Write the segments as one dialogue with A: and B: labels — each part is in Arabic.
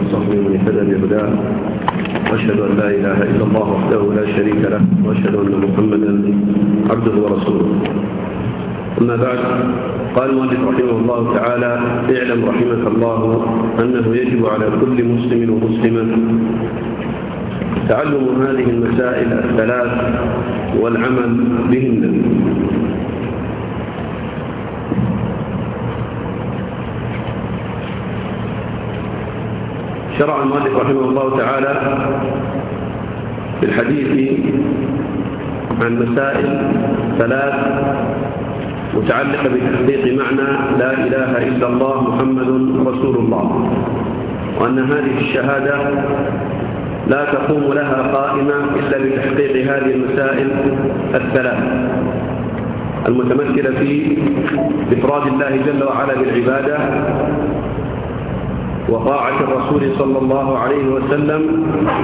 A: وصحبه وأشهد أن لا إله إلا الله وحده لا شريك له وأشهد أن محمدا عبده ورسوله. أما بعد قال المؤلف رحمه الله تعالى اعلم رحمك الله أنه يجب على كل مسلم ومسلمة تعلم هذه المسائل الثلاث والعمل بهن. شرع المؤلف رحمه الله تعالى في الحديث عن مسائل ثلاث متعلقة بتحقيق معنى لا إله إلا الله محمد رسول الله وأن هذه الشهادة لا تقوم لها قائمة إلا بتحقيق هذه المسائل الثلاث المتمثلة في إفراد الله جل وعلا بالعبادة وطاعة الرسول صلى الله عليه وسلم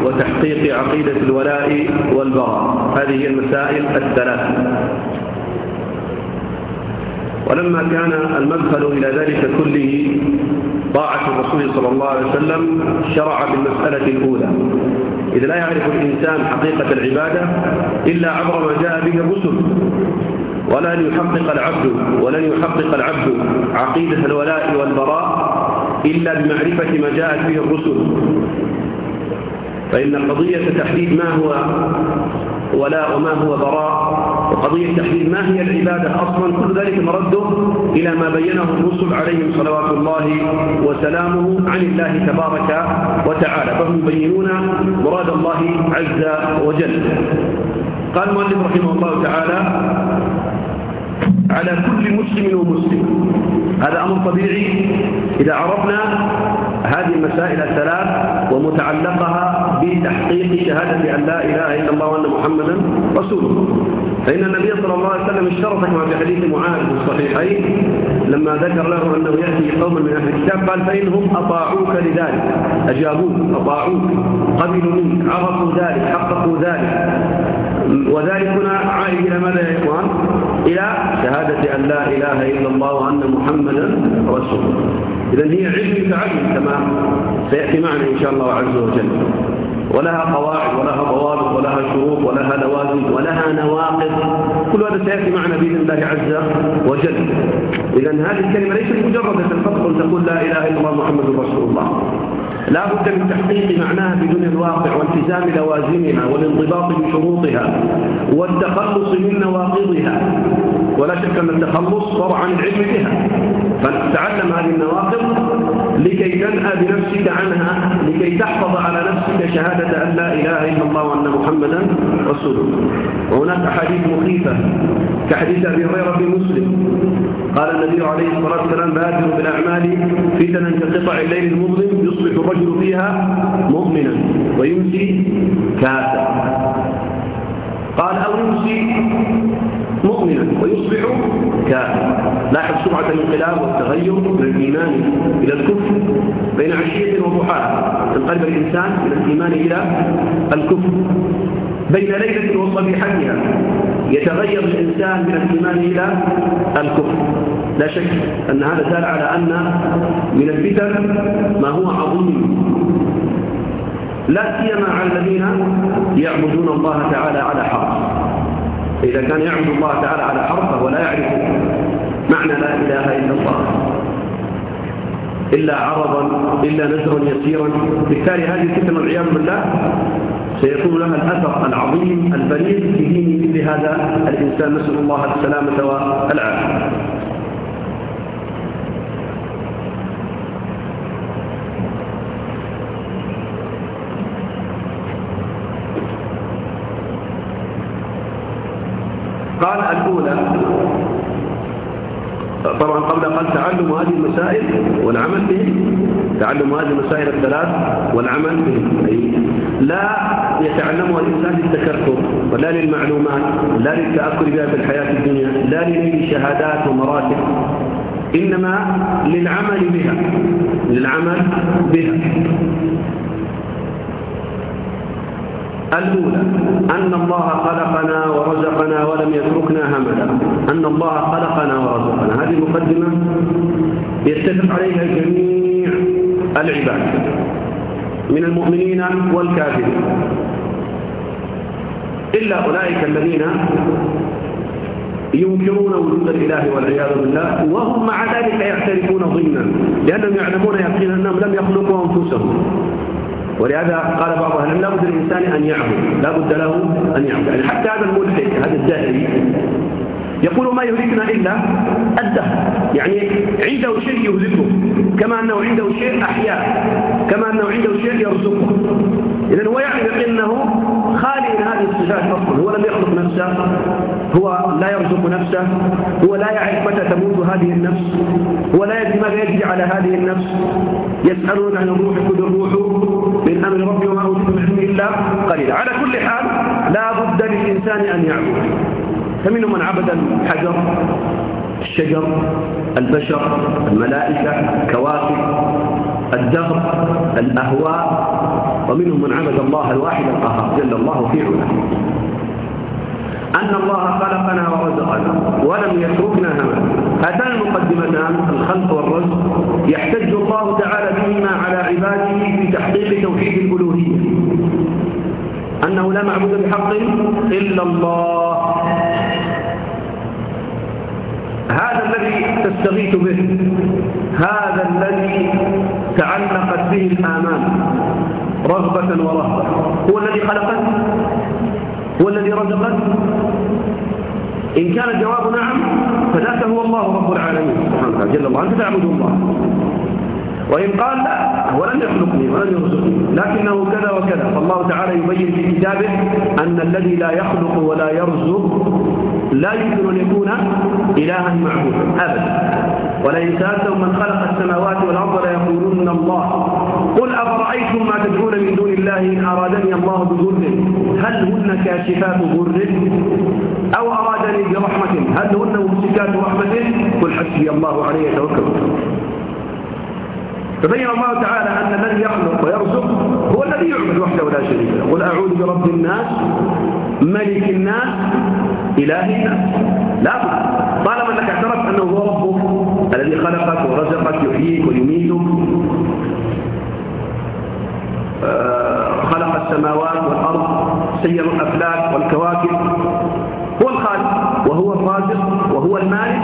A: وتحقيق عقيدة الولاء والبراء. هذه المسائل الثلاث ولما كان المدخل إلى ذلك كله طاعة الرسول صلى الله عليه وسلم شرع بالمسألة الأولى. إذ لا يعرف الإنسان حقيقة العبادة إلا عبر ما جاء به الرسل. ولن يحقق العبد ولن يحقق العبد عقيدة الولاء والبراء إلا بمعرفة ما جاءت به الرسل. فإن قضية تحديد ما هو ولاء وما هو براء. وقضية تحديد ما هي العبادة أصلا؟ كل ذلك مرده إلى ما بينه الرسل عليهم صلوات الله وسلامه عن الله تبارك وتعالى. فهم يبينون مراد الله عز وجل. قال المؤلف رحمه الله تعالى على كل مسلم ومسلم. هذا أمر طبيعي. إذا عرفنا هذه المسائل الثلاث ومتعلقها بتحقيق شهادة أن لا إله إلا الله وأن محمدا رسول. الله فإن النبي صلى الله عليه وسلم اشترط كما في حديث معاذ في الصحيحين لما ذكر له أنه يأتي قوما من أهل الكتاب قال فإنهم أطاعوك لذلك. أجابوك أطاعوك. قبلوا منك. عرفوا ذلك. حققوا ذلك. وذلك هنا عائد إلى ماذا يا إخوان؟ إلى شهادة أن لا إله إلا الله وأن محمدا رسول. الله إذن هي علم تعلم كما سيأتي معنا إن شاء الله عز وجل. ولها قواعد ولها ضوابط ولها شروط ولها لوازم ولها نواقض. كل هذا سيأتي معنا بإذن الله عز وجل. إذا هذه الكلمة ليست مجرد أن تقول لا إله إلا الله محمد رسول الله. لا بد من تحقيق معناها بدون الواقع والتزام لوازمها والانضباط بشروطها والتخلص من نواقضها. ولا شك أن التخلص صار عن العلم بها فتتعلم هذه النواقض لكي تنهى بنفسك عنها لكي تحفظ على نفسك شهادة أن لا إله إلا الله وأن محمدا رسول الله وهناك أحاديث مخيفة كحديث أبي هريرة في مسلم. قال النبي عليه الصلاة والسلام بادروا بالأعمال فتنا كقطع الليل المظلم يصبح الرجل فيها مؤمنا ويمسي كافرا قال أو يمسي مؤمنا ويصبح كافرا. لاحظ سرعة الانقلاب والتغير من الإيمان إلى الكفر بين عشية وضحاها. تنقلب الإنسان من الإيمان إلى الكفر. بين ليلة وصبيحتها يتغير الإنسان من الإيمان إلى الكفر. لا شك أن هذا دال على أن من الفتن ما هو عظيم. لا سيما على الذين يعبدون الله تعالى على حرف. إذا كان يعبد الله تعالى على حرف فهو لا يعرف معنى لا إله إلا الله. إلا عرضا إلا نزرا يسيرا. بالتالي هذه الفتنة والعياذ بالله سيكون لها الأثر العظيم البليغ في دين مثل هذا الإنسان. نسأل الله السلامة والعافية قال الأولى طبعا قبل قال تعلم هذه المسائل والعمل به تعلم هذه المسائل الثلاث والعمل به. أي لا يتعلمها الإنسان للتكثر ولا للمعلومات لا للتأكل بها في الحياة الدنيا لا لنيل شهادات ومراتب. إنما للعمل بها للعمل بها. الأولى أن الله خلقنا ورزقنا ولم يتركنا هملا. أن الله خلقنا ورزقنا. هذه مقدمة يتفق عليها جميع العباد من المؤمنين والكافرين. إلا أولئك الذين ينكرون وجود الإله والعياذ بالله وهم مع ذلك يعترفون ضمنا لأنهم يعلمون يقينا أنهم لم يخلقوا أنفسهم. ولهذا قال بعض أهل لا بد للإنسان أن يعبد. لا بد له أن يعبد. يعني حتى هذا الملحد هذا الداعي يقول ما يهلكنا إلا الدهر. يعني عنده شيء يهلكه كما أنه عنده شيء أحياء كما أنه عنده شيء يرزقه. إذن هو يعرف أنه خالي من هذه الصفات أصلا. هو لم يخلق نفسه. هو لا يرزق نفسه. هو لا يعرف متى تموت هذه النفس. هو لا يدري ماذا يجري على هذه النفس. يسألون عن الروح كل الروح من أمر ربي وما أوتيت من إلا قليلا. على كل حال لا بد للإنسان أن يعبد. فمنهم من عبد الحجر الشجر البشر الملائكة كواكب الدهر الأهواء ومنهم من عبد الله الواحد القهار جل الله في علاه أن الله خلقنا ورزقنا ولم يتركنا هملا هاتان المقدمتان الخلق والرزق يحتج الله تعالى بهما على عباده في تحقيق توحيد الألوهية. أنه لا معبود بحق إلا الله. هذا الذي تستغيث به هذا الذي تعلقت به الآمان رغبة ورهبة. هو الذي خلقك هو الذي رزقك إن كان الجواب نعم فذاك هو الله رب العالمين. سبحانه وتعالى جل الله أنت تعبد الله. وإن قال لا هو لم يخلقني ولم يرزقني. لكنه كذا وكذا. فالله تعالى يبين في كتابه أن الذي لا يخلق ولا يرزق لا يمكن أن يكون إلها معبودا أبدا. ولئن سألتم من خلق السماوات والأرض ليقولون الله. قل أفرأيتم ما تدعون من دون الله إن أرادني الله بضر؟ هل هن كاشفات ضر؟ أو أرادني برحمة؟ هل هن ممسكات رحمته قل حسبي الله عليه يتوكل فبين الله تعالى أن الذي يخلق ويرزق هو الذي يعبد وحده ولا شريك له. قل أعوذ برب الناس ملك الناس إله الناس لا طالما أنك اعترفت أنه هو ربك الذي خلقك ورزقك يحييك ويميتك. آه، خلق السماوات والأرض سير الأفلاك والكواكب. هو الخالق وهو الرازق وهو المالك.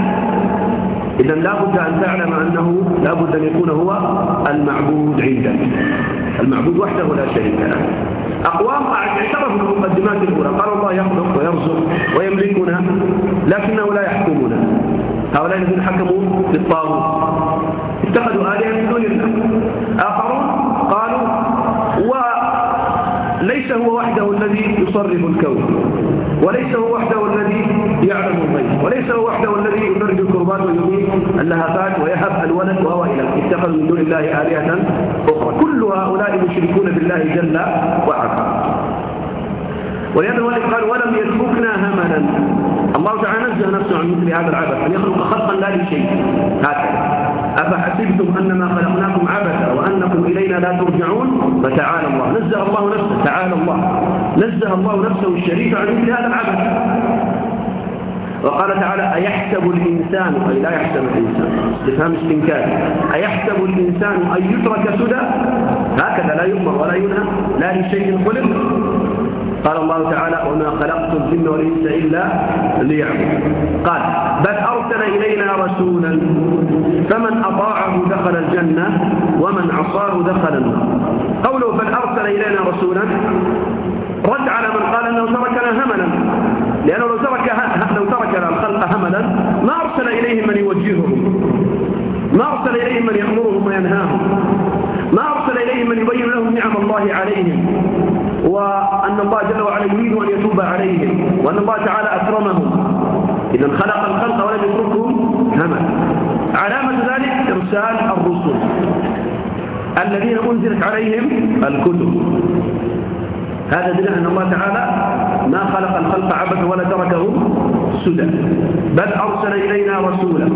A: إذا لا بد أن تعلم أنه لا بد أن يكون هو المعبود عندك. المعبود وحده لا شريك له. أقوام اعترفوا بالمقدمات الأولى قال الله يخلق ويرزق ويملكنا لكنه لا يحكمنا. هؤلاء الذين حكموا بالطاغوت. اتخذوا آلهة من دون الله. آخرون قالوا وليس هو وحده الذي يصرف الكون وليس هو وحده الذي يعلم الغيب وليس هو وحده الذي يفرج الكربات ويميت اللهفات ويهب الولد وهو إلى اتخذ من دون الله آلهة أخرى كل هؤلاء مشركون بالله جل وعلا. ولهذا الوالد قال ولم يتركنا هملا. الله تعالى نزه نفسه عن مثل هذا العبث. أن يخلق خلقا لا لشيء. هكذا. أفحسبتم أنما خلقناكم عبثا وأنكم إلينا لا ترجعون؟ فتعالى الله. نزه الله نفسه. تعالى الله. نزه الله نفسه الشريف عن مثل هذا العبث. وقال تعالى أيحسب الإنسان أي لا يحسب الإنسان استفهام استنكار أيحسب الإنسان أن يترك سدى هكذا لا يؤمر ولا ينهى لا لشيء خلق. قال الله تعالى وما خلقت الجن والإنس إلا ليعبدون. قال بل أرسل إلينا رسولا فمن أطاعه دخل الجنة ومن عصاه دخل النار. قوله بل أرسل إلينا رسولا رد على من قال أنه تركنا هملا. لأنه لو ترك لو ترك الخلق هملا ما أرسل إليهم من يوجههم. ما أرسل إليهم من يأمرهم وينهاهم. ما أرسل إليهم من يبين لهم نعم الله عليهم. وأن الله جل وعلا يريد أن يتوب عليهم. وأن الله تعالى أكرمهم. إذا خلق الخلق ولم يتركهم هملا. علامة ذلك إرسال الرسل. الذين أنزلت عليهم الكتب. هذا دليل أن الله تعالى ما خلق الخلق عبثا ولا تركه سدى بل أرسل إلينا رسولا.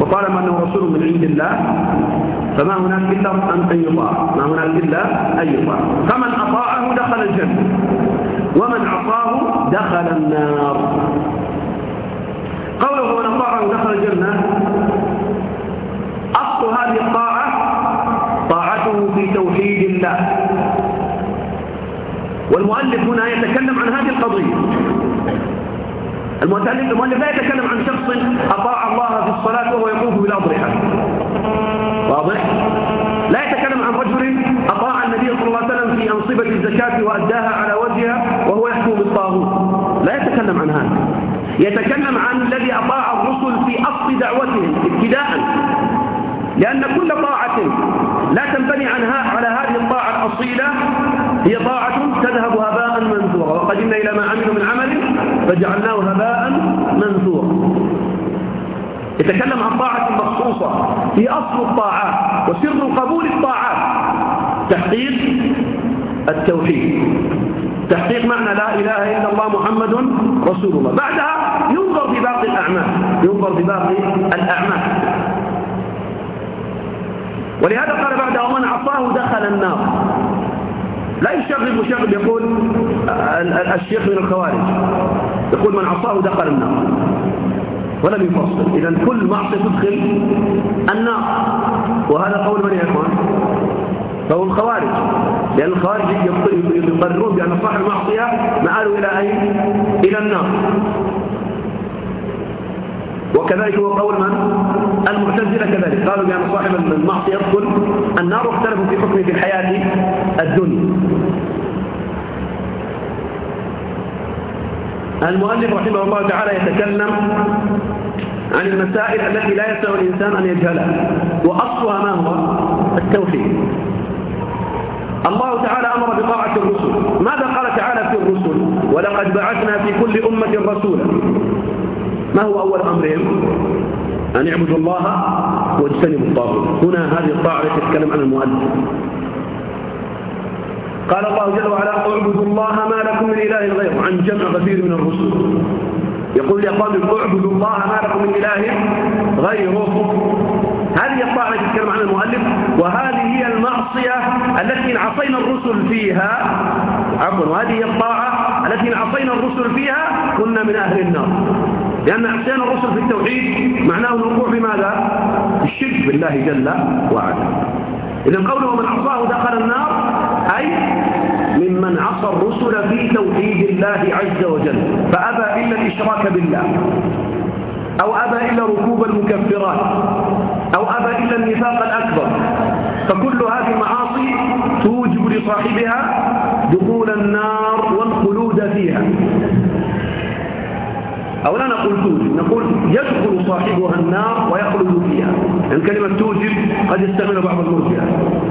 A: وطالما أنه رسول من عند الله؟ فما هناك إلا أن يطاع. ما هناك إلا أن يطاع. فمن أطاعه دخل الجنة ومن عصاه دخل النار. قوله من أطاعه دخل الجنة أصل هذه الطاعة طاعة في توحيد الله. والمؤلف هنا يتكلم عن هذه القضية. المؤلف لا يتكلم عن شخص أطاع الله في الصلاة وهو يطوف بالأضرحة واضح؟ لا يتكلم عن رجل أطاع النبي صلى الله عليه وسلم في أنصبة الزكاة وأداها على وجهها وهو يحكم بالطاغوت. لا يتكلم عن هذا. يتكلم عن الذي أطاع الرسل في أصل دعوتهم ابتداء. لأن كل طاعة لا تنبني عنها على هذه الطاعة الأصيلة هي طاعة تذهب هباء منثورا وقدمنا إلى ما عملوا من عمل فجعلناه هباء منثورا. يتكلم عن طاعة مخصوصة. هي أصل الطاعات وسر قبول الطاعات. تحقيق التوحيد. تحقيق معنى لا إله إلا الله محمد رسول الله. بعدها ينظر في باقي الأعمال. ينظر في باقي الأعمال. ولهذا قال بعد ومن عصاه دخل النار. لا يشغل مشغل يقول الشيخ من الخوارج. يقول من عصاه دخل النار. ولم يفصل. إذا كل معصية تدخل النار. وهذا قول من يا إخوان؟ فهو الخوارج. لأن الخوارج يقررون بأن صاحب المعصية مآله إلى أين؟ إلى النار. وكذلك هو قول من؟ المعتزلة كذلك. قالوا بأن صاحب المعصية يدخل النار واختلفوا في حكمه في الحياة الدنيا. المؤلف رحمه الله تعالى يتكلم عن المسائل التي لا يسع الإنسان أن يجهلها وأصلها ما هو؟ التوحيد. الله تعالى أمر بطاعة الرسل. ماذا قال تعالى في الرسل؟ ولقد بعثنا في كل أمة رسولا. ما هو أول أمرهم؟ أن يعبدوا الله واجتنبوا الطاغوت. هنا هذه الطاعة التي تتكلم عن المؤلف. قال الله جل وعلا اعبدوا الله ما لكم من إله غيره عن جمع كثير من الرسل. يقول يا قوم اعبدوا الله ما لكم من إله غيره. هذه الطاعة التي تتكلم عنها المؤلف وهذه هي المعصية التي إن عصينا الرسل فيها عفوا وهذه هي الطاعة التي إن عصينا الرسل فيها كنا من أهل النار. لأن عصيان الرسل في التوحيد معناه الوقوع بماذا؟ الشرك بالله جل وعلا. إذا قوله من عصاه دخل النار أي ممن عصى الرسل في توحيد الله عز وجل فأبى إلا الإشراك بالله أو أبى إلا ركوب المكفرات أو أبى إلا النفاق الأكبر. فكل هذه المعاصي توجب لصاحبها دخول النار والخلود فيها. أو لا نقول توجب نقول يدخل صاحبها النار ويخلد فيها. يعني كلمة توجب قد يستعمل بعض المرجئة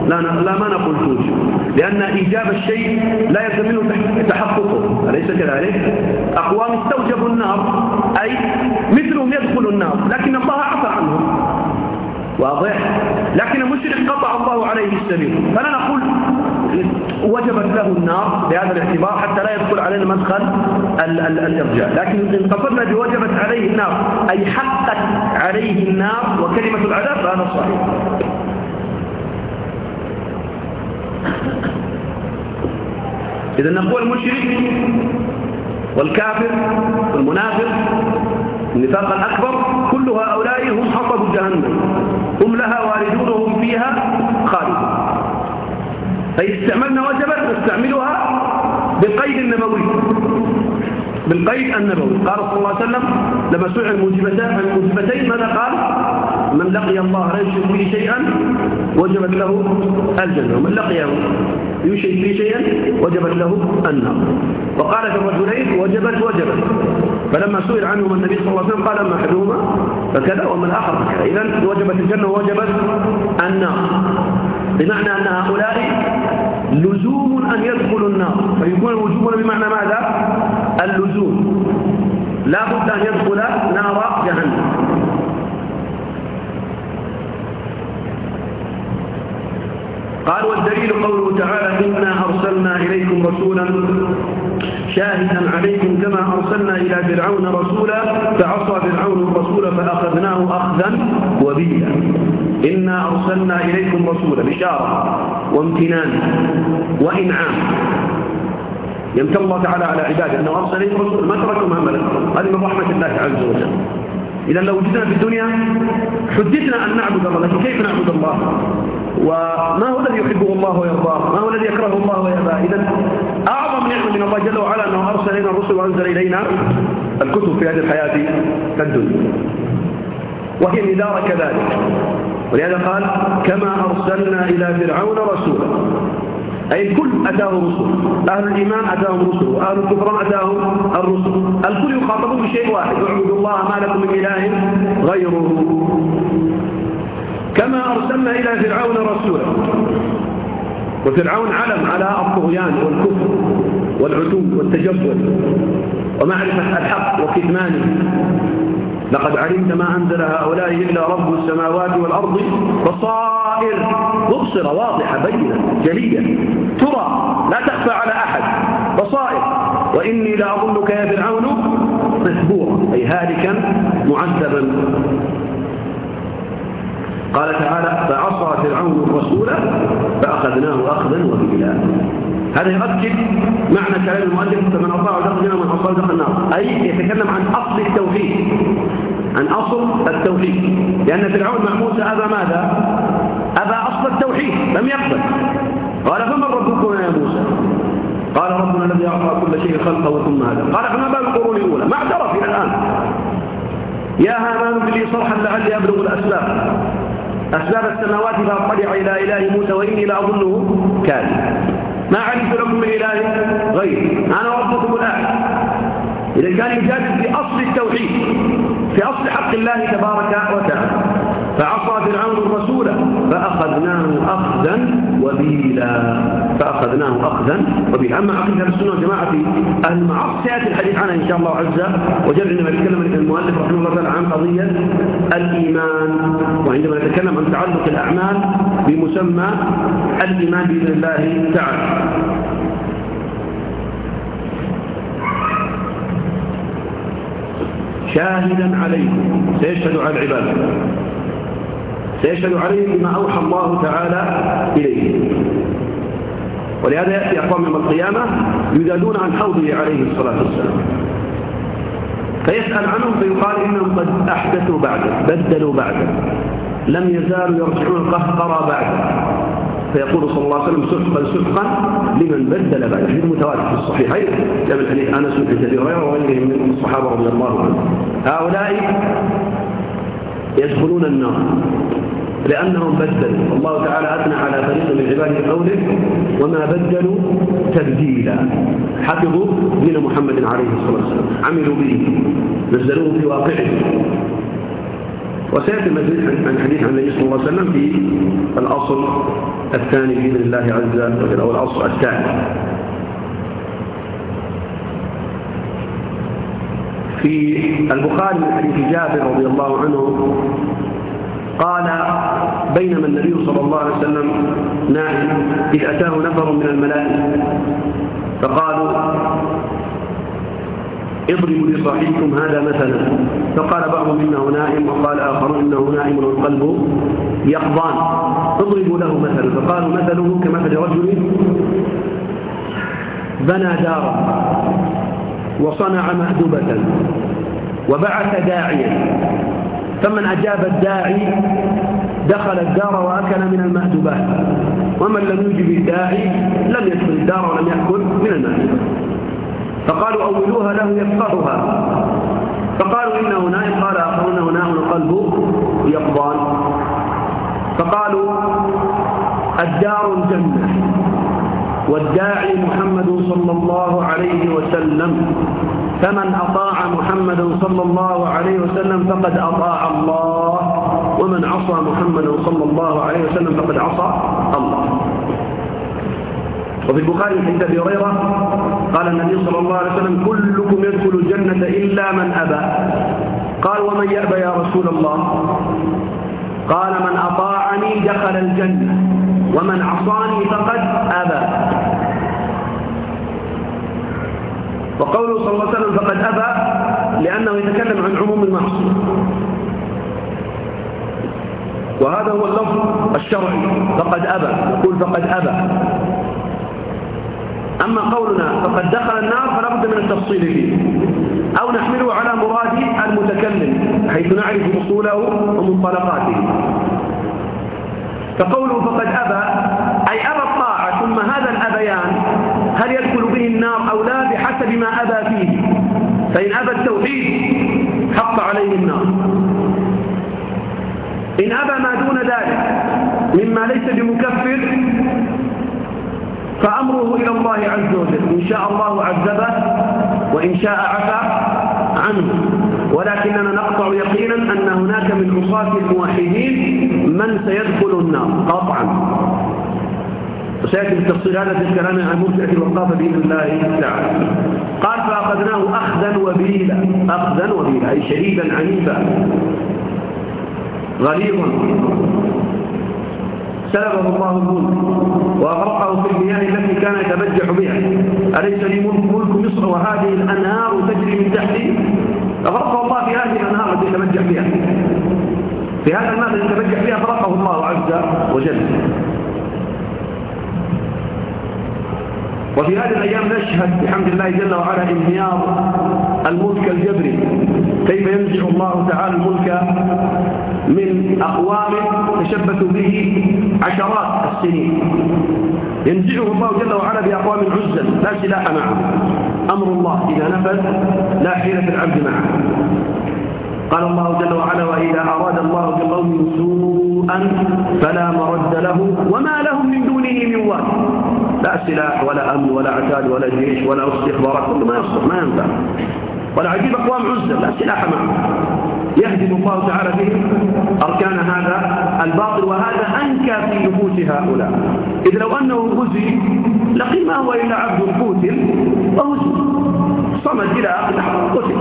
A: لا, لا ما نقول توجب لأن إيجاب الشيء لا يلزم منه تحققه. أليس كذلك؟ أقوام استوجبوا النار أي مثلهم يدخلوا النار لكن الله عفى عنهم. واضح؟ لكن المشرك قطع الله عليه السبيل. فلا نقول وجبت له النار بهذا الاعتبار حتى لا يدخل علينا مدخل الإرجاء لكن إن قصدنا بوجبت عليه النار أي حقت عليه النار وكلمة العذاب فهذا صحيح. إذا نقول المشرك والكافر والمنافق النفاق الأكبر كل هؤلاء هم حطب جهنم. هم لها واردون وهم فيها خالدون. فإذا استعملنا وجبت نستعملها بالقيد النبوي. بالقيد النبوي. قال صلى الله عليه وسلم لما سئل الموجبتين الموجبتين ماذا قال؟ من لقي الله لا يشرك به شيئا وجبت له الجنة. ومن لقيه يشرك به شيئا وجبت له النار. وقال في الرجلين وجبت وجبت. فلما سئل عنهما النبي صلى الله عليه وسلم قال أما أحدهما فكذا وأما الآخر فكذا. اذا وجبت الجنة ووجبت النار. بمعنى أن هؤلاء لزوم أن يدخلوا النار. فيكون الوجوب بمعنى ماذا؟ اللزوم. لا بد أن يدخل نار جهنم. قال والدليل قوله تعالى إنا أرسلنا إليكم رسولا شاهدا عليكم كما أرسلنا إلى فرعون رسولا فعصى فرعون الرسول فأخذناه أخذا وبيلا. إنا أرسلنا إليكم رسولا بشارة وامتنان وإنعام. يمتن الله تعالى على عباده أنه أرسل إليكم رسولا. ما تركوا مهما هذه من رحمة الله عز وجل. إذا لو وجدنا في الدنيا حدثنا أن نعبد الله لكن كيف نعبد الله؟ وما هو الذي يحبه الله ويرضاه؟ ما هو الذي يكرهه الله ويأباه إذا أعظم نعمة من الله جل وعلا أنه أرسل إلينا الرسل وأنزل إلينا الكتب في هذه الحياة الدنيا. وهي الإدارة كذلك. ولهذا قال كما أرسلنا إلى فرعون رسولا. أي الكل أتاهم رسل. أهل الإيمان أتاهم رسل. وأهل الكفران أتاهم الرسل. الكل يخاطبون بشيء واحد اعبدوا الله ما لكم من إله غيره. كما أرسلنا إلى فرعون رسولا. وفرعون علم على الطغيان والكفر. والعتو والتجبر ومعرفة الحق وكتمانه. لقد علمت ما أنزل هؤلاء إلا رب السماوات والأرض بصائر. مبصرة واضحة بينة جلية. ترى لا تخفى على أحد. بصائر. وإني لأظنك يا فرعون مثبورا أي هالكا معذبا. قال تعالى فعصى فرعون الرسول فأخذناه أخذا وبلا هذا يؤكد معنى كلام المؤلف فمن أطاع دخل ومن عصى دخل النار. أي يتكلم عن أصل التوحيد. عن أصل التوحيد. لأن فرعون مع موسى أبى ماذا؟ أبى أصل التوحيد. لم يقبل. قال فمن ربكم يا موسى؟ قال ربنا الذي أعطى كل شيء خلقه ثم هذا قال فما بال القرون الأولى؟ ما اعترف إلى الآن. يا هامان بلي صرحا لعلي أبلغ الأسباب. أسباب السماوات فأطلع إلى إله موسى وإني لأظنه كاذب. ما علمت لكم من إله غير أنا ربكم الأعلى إذا كان يجادل في أصل التوحيد في أصل حق الله تبارك وتعالى فعصى فرعون الرسول فأخذناه أخذا وبيلا. فأخذناه أخذا وبيلا. أما عقيدة السنة والجماعة في المعاصي سيأتي الحديث عنها إن شاء الله عز وجل عندما يتكلم المؤلف رحمه الله تعالى عن قضية الإيمان. وعندما يتكلم عن تعلق الأعمال بمسمى الإيمان بإذن الله تعالى. شاهدا عليكم سيشهد على العباد. سيشهد عليهم بما أوحى الله تعالى إليه. ولهذا يأتي أقوام يوم القيامة يجادون عن حوضه عليه الصلاة والسلام. فيسأل عنهم فيقال إنهم قد أحدثوا بعده بدلوا بعده. لم يزالوا يرجعون القهقرى بعده. فيقول صلى الله عليه وسلم سحقا سحقا لمن بدل بعد حديث متواتر في الصحيحين. كما الحديث أنس بن أبي هريرة وغيرهم من الصحابة رضي الله عنهم. هؤلاء يدخلون النار. لأنهم بدلوا. الله تعالى أثنى على فريق من عباده قوله وما بدلوا تبديلا. حفظوا دين محمد عليه الصلاة والسلام. عملوا به. نزلوه في واقعه. وسيأتي المزيد عن حديث عن النبي صلى الله عليه وسلم في الأصل الثاني بإذن الله عز وجل أو الأصل الثاني. في البخاري من حديث جابر رضي الله عنه قال بينما النبي صلى الله عليه وسلم نائم إذ أتاه نفر من الملائكة. فقالوا اضربوا لصاحبكم هذا مثلا. فقال بعضهم إنه نائم وقال اخر إنه نائم والقلب يقضان اضربوا له مثلا. فقالوا مثله كمثل رجل بنى دارا وصنع مأدبة وبعث داعيا. فمن أجاب الداعي دخل الدار وأكل من المأدبات ومن لم يجب الداعي لم يدخل الدار ولم يأكل من المأدبات فقالوا أولوها له يفقهها. فقالوا إنه نائم قال آخر إنه نائم القلب يقضان. فقالوا الدار الجنة. والداعي محمد صلى الله عليه وسلم. فمن أطاع محمدا صلى الله عليه وسلم فقد أطاع الله. ومن عصى محمدا صلى الله عليه وسلم فقد عصى الله. وفي البخاري حديث أبي هريرة قال النبي صلى الله عليه وسلم كلكم يدخل الجنة إلا من أبى. قال ومن يأبى يا رسول الله؟ قال من أطاعني دخل الجنة ومن عصاني فقد أبى. وقوله صلى الله عليه وسلم فقد أبى لأنه يتكلم عن عموم المعصية. وهذا هو اللفظ الشرعي. فقد أبى. يقول فقد أبى. أما قولنا فقد دخل النار فلا بد من التفصيل فيه. أو نحمله على مراد المتكلم حيث نعرف أصوله ومنطلقاته. فقوله فقد أبى أي أبى الطاعة ثم هذا الأبيان هل يدخل به النار أو لا بحسب ما أبى فيه؟ فإن أبى التوحيد حق عليه النار. إن أبى ما دون ذلك مما ليس بمكفر فأمره إلى الله عز وجل. إن شاء الله عذبه وإن شاء عفى عنه. ولكننا نقطع يقينا أن هناك من عصاة الموحدين من سيدخل النار. قطعا وسيأتي بالتفصيل هذا في الكلام عن مرجعة الوقافة بإذن الله تعالى. قال فأخذناه أخذا وبيلا. أخذا وبيلا أي شديدا عنيفا. غليظا. سلبه الله الملك وأغرقه في المياه التي كان يتبجح بها. أليس لي ملك مصر وهذه الأنهار تجري من تحتي؟ أغرقه الله في هذه الأنهار التي يتبجح بها. في هذا الماء الذي يتبجح بها أغرقه الله عز وجل. وفي هذه الأيام نشهد بحمد الله جل وعلا انهيار الملك الجبري. كيف ينزع الله تعالى الملك من أقوام تشبثوا به عشرات السنين. ينزعه الله جل وعلا بأقوام عزا لا سلاح معه. أمر الله إذا نفذ لا حيلة العبد معه. قال الله جل وعلا وإذا أراد الله بقوم سوءا فلا مرد له وما لهم من دونه من وال لا سلاح ولا أمن ولا عتاد ولا جيش ولا استخبارات كل ما يصلح ما ينفع. ولا عجيب أقوام عزة لا سلاح معه. يهدم الله تعالى بهم أركان هذا الباطل وهذا أنكى في نفوس هؤلاء. إذ لو أنه غزي لقي ما هو إلا عبد قتل وهزي صمد إلى آخر قتل.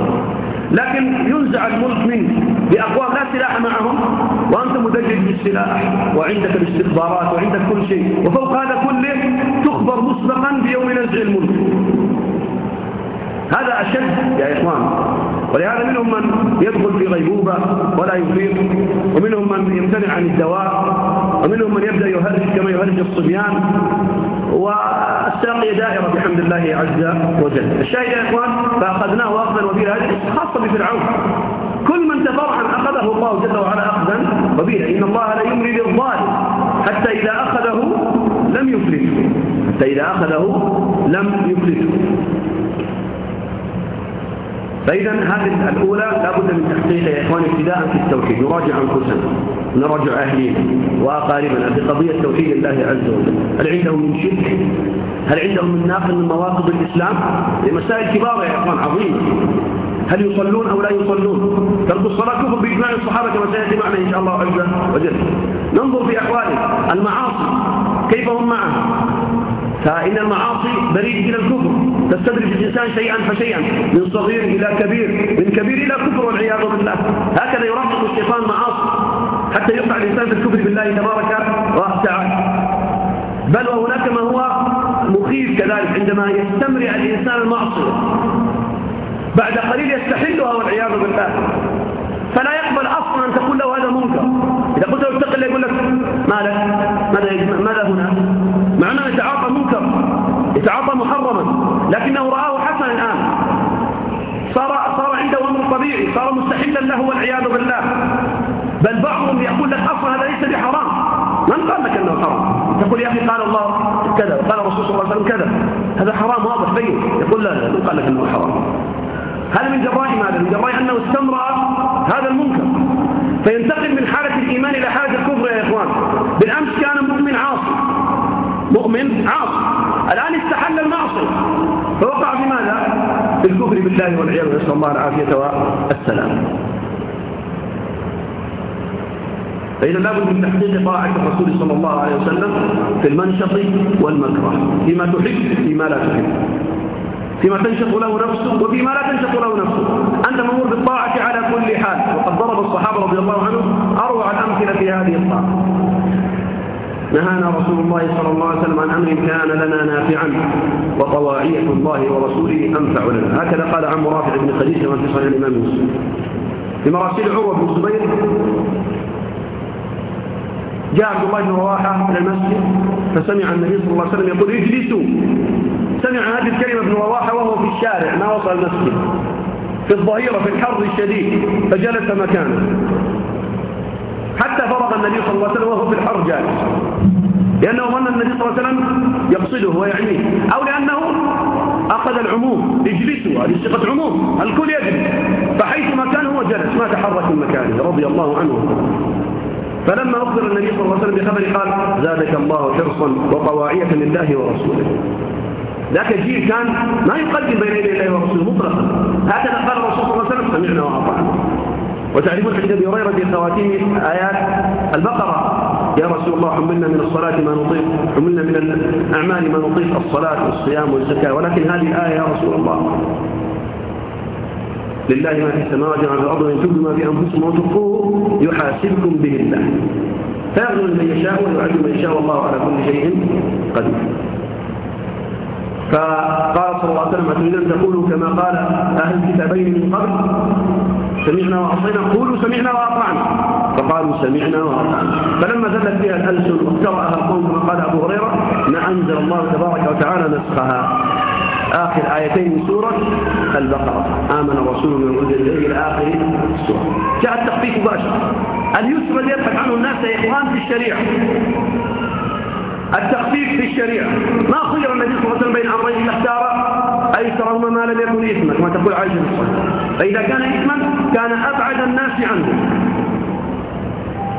A: لكن ينزع الملك منه بأقوام لا سلاح معهم وأنت مدجج بالسلاح وعندك الاستخبارات وعندك كل شيء. وفوق هذا كله تخبر مسبقا بيوم نزع الملك. هذا أشد يا إخوان. ولهذا منهم من يدخل في غيبوبة ولا يفيق ومنهم من يمتنع عن الدواء ومنهم من يبدأ يهرج كما يهرج الصبيان. والساقية دائرة بحمد الله عز وجل. الشاهد يا إخوان فأخذناه أخذا هذه خاصة بفرعون. كل من تفرعا أخذه الله جل وعلا أخذا وبيلا. إن الله لا يمري للظالم حتى إذا أخذه لم يفلته حتى إذا أخذه لم يفلته فإذا هذه الأولى لابد من تحقيق يا إخواني ابتداء في التوحيد. نراجع أنفسنا نراجع أهلينا وأقاربنا في قضية توحيد الله عز وجل. هل عندهم من شرك؟ هل عندهم من ناقل من مواقف الإسلام؟ مسائل كبارة يا إخوان عظيمة هل يصلون أو لا يصلون؟ ترك الصلاة كفر بإجماع الصحابة كما سيأتي معنا إن شاء الله عز وجل. ننظر في أحوالهم المعاصي. كيف هم معها فإن المعاصي بريد إلى الكفر. تستدرج الإنسان شيئا فشيئا من صغير إلى كبير من كبير إلى كفر والعياذ بالله. هكذا يرافق الشيطان معاصي. حتى يقع الإنسان في الكفر بالله تبارك وتعالى بل وهناك ما هو مخيف كذلك عندما يستمر الإنسان المعصية. بعد قليل يستحلها والعياذ بالله. فلا يقبل أصلا أن تقول له هذا منكر. إذا قلت له اتق الله يقول لك ما ماذا, ماذا هنا. مع أنه يتعاطى منكر يتعاطى محرما. لكنه رآه حسنا الآن. صار, صار عنده أمر طبيعي صار مستحلا له والعياذ بالله. بل بعضهم يقول لك أصلا هذا ليس بحرام. من قال لك أنه حرام؟ تقول يا أخي قال الله كذا وقال الرسول صلى الله عليه وسلم كذا. هذا حرام واضح بين. يقول لا لا من قال لك أنه حرام؟ هذا من جراء ماذا؟ من جراء أنه استمرأ هذا المنكر. فينتقل من حالة الإيمان إلى حالة الكفر يا إخوان. بالأمس كان مؤمن عاصي. مؤمن عاصي. الآن استحل المعصية. فوقع في ماذا؟ في الكفر بالله. والعياذ نسأل الله العافية والسلام. فإذا لابد من تحقيق طاعة الرسول صلى الله عليه وسلم في المنشط والمكره. فيما تحب فيما لا تحب. فيما تنشط له نفسه وفيما لا تنشط له نفسه. أنت مأمور بالطاعة على كل حال. وقد ضرب الصحابة رضي الله عنهم أروع الأمثلة في هذه الطاعة. نهانا رسول الله صلى الله عليه وسلم عن أمر كان لنا نافعا وطواعية الله ورسوله أنفع لنا. هكذا قال عم رافع بن خديجة في صحيح الإمام مسلم. في مراسيل عروة بن الزبير جاء عبد الله بن رواحة إلى المسجد فسمع النبي صلى الله عليه وسلم يقول اجلسوا. سمع هذه الكلمة ابن رواحة وهو في الشارع ما وصل المسجد في الظهيرة في الحر الشديد فجلس مكانه. حتى فرغ النبي صلى الله عليه وسلم وهو في الحر جالس. لأنه ظن النبي صلى الله عليه وسلم يقصده ويعنيه. أو لأنه أخذ العموم. اجلسوا هذه صفة عموم. الكل يجلس. فحيثما كان هو جلس ما تحرك من مكانه رضي الله عنه. فلما أخبر النبي صلى الله عليه وسلم بخبر قال زادك الله حرصا وطواعية لله ورسوله. ذاك الجيل كان ما يقدم بين يدي الله ورسوله مطلقا. هكذا قال الرسول صلى الله عليه وسلم سمعنا وأطعنا. وتعرفون حديث أبي هريرة في خواتيم آيات البقرة. يا رسول الله حملنا من الصلاة ما نطيق حملنا من الأعمال ما نطيق الصلاة والصيام والزكاة. ولكن هذه الآية يا رسول الله لله ما في السماوات وما في الأرض وإن تبدوا ما في أنفسكم وتخفوه يحاسبكم به الله. فيغفر من يشاء ويعز من يشاء والله على كل شيء قدير. فقال صلى الله عليه وسلم أتريد أن تقولوا كما قال أهل الكتابين من قبل؟ سمعنا وعصينا قولوا سمعنا وأطعنا. فقالوا سمعنا وأطعنا. فلما زلت فيها الألسن واقترأها القوم كما قال أبو هريرة ما أنزل الله تبارك وتعالى نسخها. آخر آيتين من سورة البقرة. آمن الرسول من أنزل إليه إلى آخر السورة جاء التخفيف مباشر. اليسر الذي يبحث عنه الناس يا إخوان في الشريعة. التخفيف في الشريعة. ما خير النبي صلى الله عليه وسلم بين أمرين؟ اختار أيسرهما ما لم يكن إثما كما تقول عائشة فإذا كان إثما كان أبعد الناس عنه.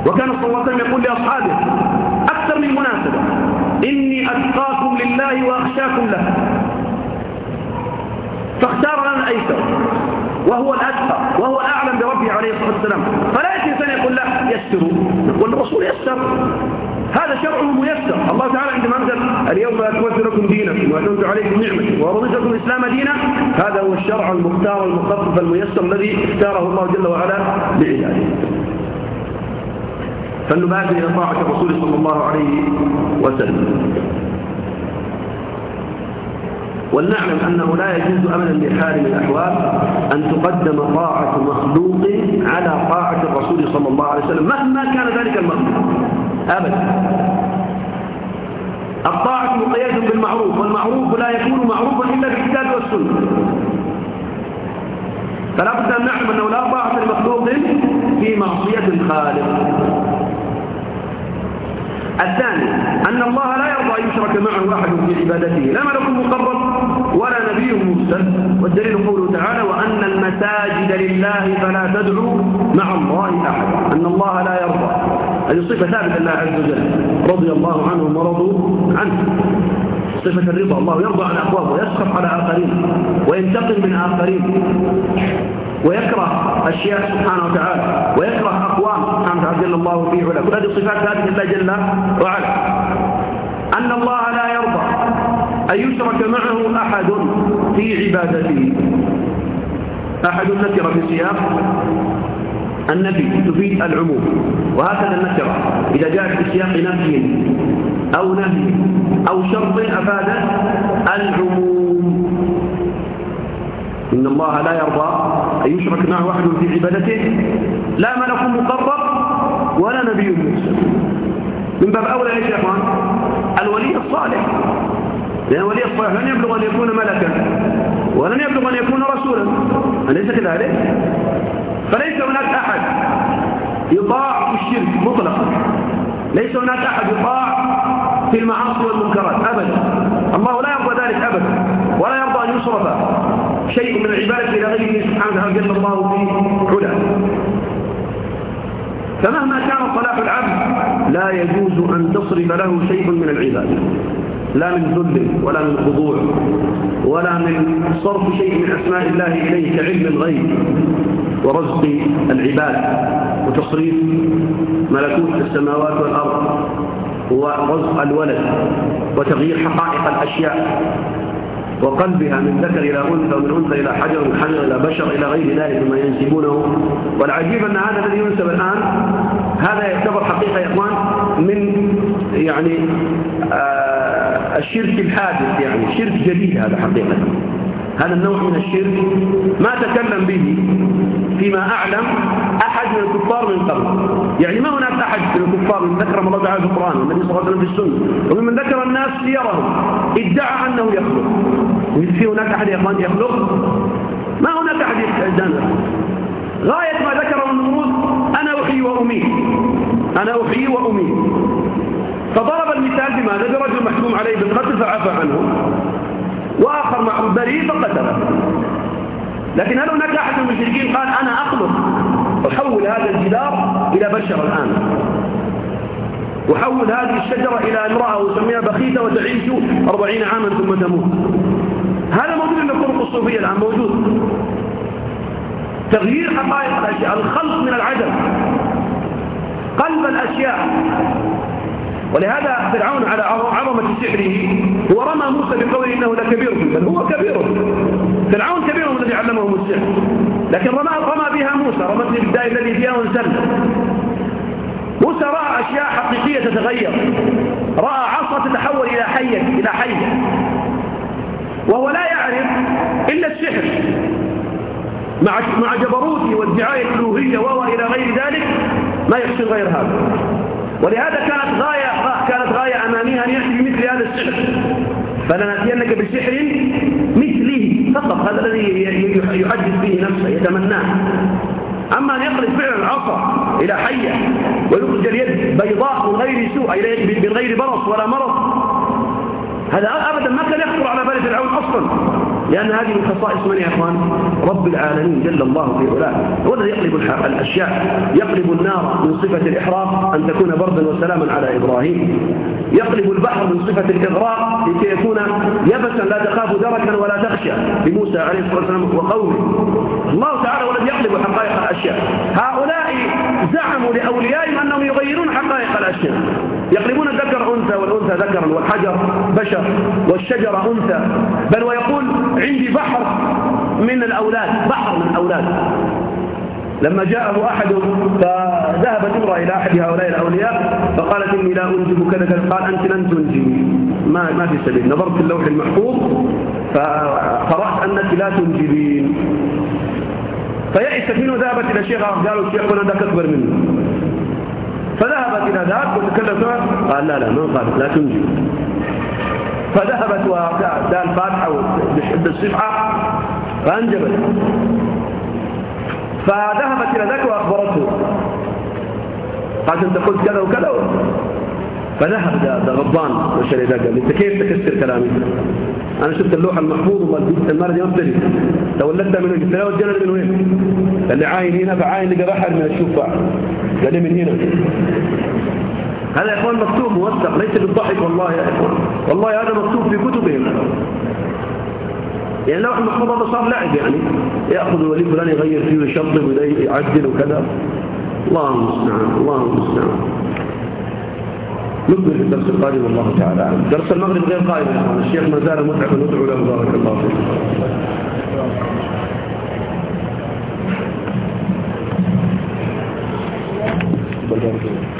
A: وكان صلى الله عليه وسلم يقول لأصحابه أكثر من مناسبة إني أتقاكم لله وأخشاكم له. فاختار لنا الأيسر وهو الأتقى وهو الأعلم بربه عليه الصلاة والسلام. فلا يأتي إنسان يقول لا يسروا نقول الرسول يسر هذا شرع ميسر. الله تعالى عندما أنزل اليوم أكملت لكم دينكم وأتممت عليكم نعمتي ورضيت لكم الإسلام دينا هذا هو الشرع المختار المخفف الميسر الذي اختاره الله جل وعلا لعباده. فلنبادر إلى طاعة الرسول صلى الله عليه وسلم. ولنعلم أنه لا يجوز أبدا بحال من الأحوال أن تقدم طاعة مخلوق على طاعة الرسول صلى الله عليه وسلم مهما كان ذلك المخلوق. أبدا. الطاعة مقيدة بالمعروف والمعروف لا يكون معروفا إلا بالكتاب والسنة. فلا بد أن نعلم أنه لا طاعة لمخلوق في معصية الخالق الثاني أن الله لا يرضى أن يشرك معه أحد في عبادته لا ملك مقرب ولا نبي مرسل. والدليل قوله تعالى وأن المساجد لله فلا تدعوا مع الله أحد. أن الله لا يرضى. هذه صفة ثابتة لله عز وجل. رضي الله عنهم ورضوا عنه. صفة الرضا الله يرضى عن أقوام ويسخط على آخرين وينتقم من آخرين. ويكره أشياء سبحانه وتعالى ويكره أقوام سبحانه وتعالى جل الله فيه ولا كل هذه صفات ثابتة لله جل وعلا. أن الله لا يرضى أن يشرك معه أحد في عبادته. أحد نكر في سياق النفي تفيد العموم. وهكذا النكرة إذا جاءت في سياق نفي أو نهي أو شرط أفادت العموم. إن الله لا يرضى أن يشرك معه أحد في عبادته. لا ملك مقرب ولا نبي مرسل. من باب أولى يا شيخان الولي الصالح. لأن الولي الصالح لن يبلغ أن يكون ملكا ولن يبلغ أن يكون رسولا. أليس كذلك؟ فليس هناك أحد يطاع في الشرك مطلقا. ليس هناك أحد يطاع في المعاصي والمنكرات أبدا. الله لا يرضى ذلك أبدا ولا يرضى أن يصرف. شيء من العبادة إلى غيره سبحانه جل الله في علا فمهما كان صلاح العبد لا يجوز أن تصرف له شيء من العبادة. لا من ذل ولا من خضوع ولا من صرف شيء من أسماء الله إليه كعلم الغيب ورزق العباد وتصريف ملكوت السماوات والأرض ورزق الولد وتغيير حقائق الأشياء. وقلبها من ذكر إلى أنثى ومن أنثى إلى حجر ومن حجر إلى بشر إلى غير ذلك مما ينسبونه. والعجيب أن هذا الذي ينسب الآن هذا يعتبر حقيقة يا إخوان من يعني آه الشرك الحادث يعني شرك جديد هذا حقيقة. هذا النوع من الشرك ما تكلم به فيما أعلم أحد من الكفار من قبل. يعني ما هناك أحد من الكفار من ذكر الله تعالى في القرآن والنبي صلى الله عليه وسلم في السنة. وممن ذكر الناس سيرهم ادعى أنه يخلق. في هناك أحد يا أخوان يخلق؟ ما هناك أحد يخلق غاية ما ذكره النمرود أنا أحيي وأميت. أنا أحيي وأميت. فضرب المثال بماذا؟ برجل محكوم عليه بالقتل فعفى عنه. وآخر مع بريء فقتله لكن هل هناك أحد من المشركين قال أنا أخلق أحول هذا الجدار إلى بشر الآن؟ أحول هذه الشجرة إلى امرأة وسميها بخيتة وتعيش أربعين عاما ثم تموت. هذا موجود في الطرق الصوفية الآن موجود. تغيير حقائق الأشياء الخلق من العدم. قلب الأشياء. ولهذا فرعون على عظمة سحره هو رمى موسى بقوله إنه لكبير بل هو كبير. فرعون كبير الذي علمهم السحر لكن رمى, رمى بها موسى. رمتني بالداء الذي فيها وانسل. موسى رأى أشياء حقيقية تتغير. رأى عصا تتحول إلى حية إلى حية وهو لا يعرف إلا السحر. مع مع جبروته وادعاء الألوهية وهو إلى غير ذلك ما يحسن غير هذا. ولهذا كانت غايه كانت غاية اماميه أن يأتي بمثل هذا السحر. فلنأتينك بسحر مثله فقط. هذا الذي يحدث به نفسه يتمناه. أما أن يقلب فعلا العصا إلى حية ويخرج اليد بيضاء من غير سوء من غير برص ولا مرض هذا أبدا ما كان يخطر على بال فرعون أصلا. لأن هذه من خصائص من يا إخوان؟ رب العالمين جل الله في علاه. هو الذي يقلب الأشياء يقلب النار من صفة الإحراق أن تكون بردا وسلاما على إبراهيم. يقلب البحر من صفة الإغراق لكي يكون يبسا لا تخاف دركا ولا تخشى لموسى عليه الصلاة والسلام وقومه. الله تعالى هو الذي يقلب حقائق الأشياء. هؤلاء زعموا لأوليائهم أنهم يغيرون حقائق الأشياء. يقلبون الذكر أنثى والأنثى ذكرا والحجر بشر والشجرة أنثى. بل ويقول عندي بحر من الأولاد بحر من الأولاد. لما جاءه أحد فذهبت امرأة إلى أحد هؤلاء الأولياء فقالت إني لا أنجب كذا كذا. قال أنت لن تنجبي ما, ما في سبيل. نظرت اللوح المحفوظ فقرأت أنك لا تنجبين. فيأست منه ذهبت إلى شيخ قالوا الشيخ هنا ذاك أكبر منه فذهبت إلى ذاك وتكلمت قال لا لا ما قالت لا تنجب فذهبت ودا الفاتحة بالصفحة فأنجبت. فذهبت إلى ذاك وأخبرته. قالت أنت قلت كذا وكذا. فذهب ده, ده غضبان. وشري ذاك قال أنت كيف تكسر كلامي؟ أنا شفت اللوحه المحفوظ وما المرض يمتلك تولدت من قلت له من وين؟ قال لي عاين هنا فعاين لقى بحر من الشوفة قال لي من هنا. هذا يا إخوان مكتوب موثق ليس بالضحك والله يا إخوان. والله هذا مكتوب في كتبهم. يعني لوح المحفوظ هذا صار لعب يعني. يأخذ الولي فلان يغير فيه ويشطب ويعدل وكذا. الله المستعان الله المستعان نكمل في الدرس القادم والله تعالى أعلم. درس المغرب غير قائم يا أخوان. الشيخ ما زال متعبا ندعو له. بارك الله فيك.